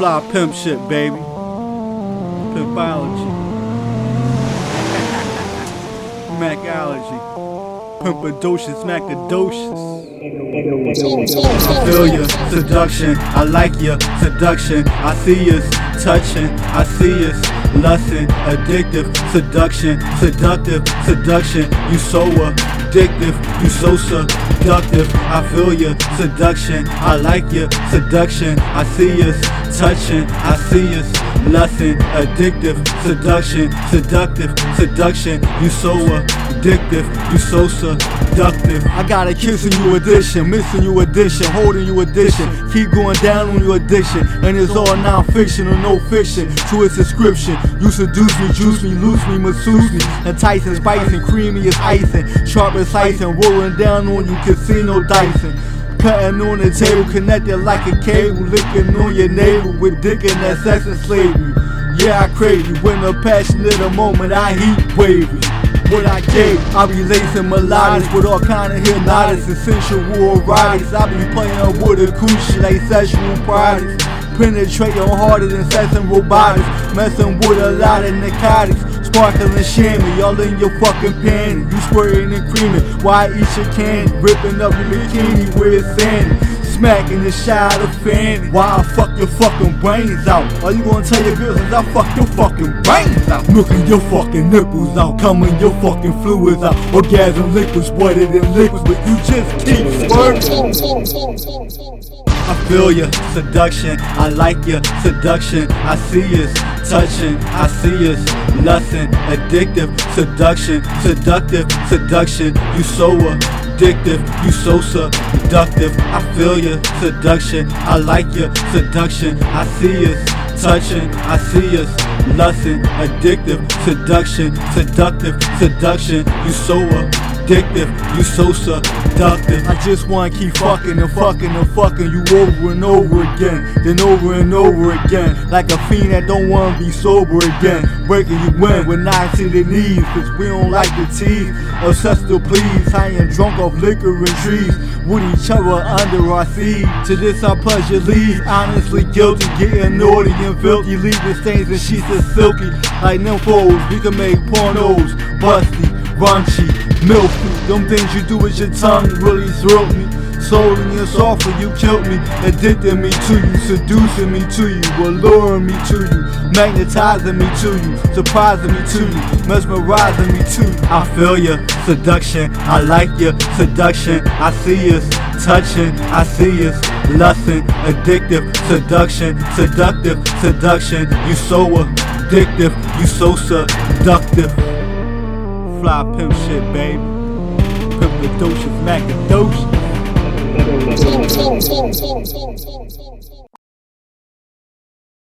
Fly pimp shit, baby. Pimpology. Macology. Pimpadocious, macadocious. I feel ya, seduction. I like ya, seduction. I see us touching. I see us lusting. Addictive, seduction. Seductive, seduction. You so addictive. You so seductive. I feel your seduction. I like your seduction. I see us touching. I see us lusting. Addictive, seduction. Seductive, seduction. You so addictive. You so seductive. I got a kissing you addiction, missing you addiction, holding you addiction. Keep going down on your addiction, and it's all non-fiction or no fiction to its description. You seduce me, juice me, loose me, masseuse me, enticing, spicing, creamy as icing, sharp as icing, rolling down on you, casino dicing. Cutting on the table, connected like a cable, licking on your navel with dick and that sex and slavery. Yeah, I crave you when the passion of the moment I heat wave you. What I gave, I be lacing melodics with all kind of hypnotics and sensual erotics. I be playing with a coochie like sexual products. Penetrating harder than and robotics. Messing with a lot of narcotics. Sparkling champagne, y'all in your fucking panty. You squirting and creaming. Why eat your candy? Ripping up your bikini with sandy smacking the shot of fanny. Why I fuck your fucking brains out? Are you gonna tell your business I fuck your fucking brains out? Milking your fucking nipples out, coming your fucking fluids out. Orgasm liquids, wetter than liquids, but you just keep squirting. I feel ya, seduction. I like ya, seduction. I see us touching. I see us lusting. Addictive, seduction. Seductive, seduction. You so addictive. You so seductive. I feel ya, seduction. I like ya, seduction. I see us touching. I see us lusting. Addictive, seduction. Seductive, seduction. You so addictive. You so seductive. I just wanna keep fucking and fucking and fucking you over and over again, then over and over again. Like a fiend that don't wanna be sober again. Breaking you in with knives to the knees, cause we don't like the tease. Obsessed to please, high and drunk off liquor and trees. With each other under our seat. To this I pledge your leave. Honestly guilty, getting naughty and filthy. Leaving stains and sheets are silky. Like nymphos, we can make pornos. Busty, raunchy, milky. Them things you do with your tongue really thrill me. Slowly and softly you killed me, addicting me to you, seducing me to you, alluring me to you, magnetizing me to you, surprising me to you, mesmerizing me to you. I feel ya, seduction, I like your seduction, I see us touching, I see us lusting, addictive, seduction, seductive, seduction. You so addictive, you so seductive. Fly pimp shit, baby. Pimp the docious, macadocious.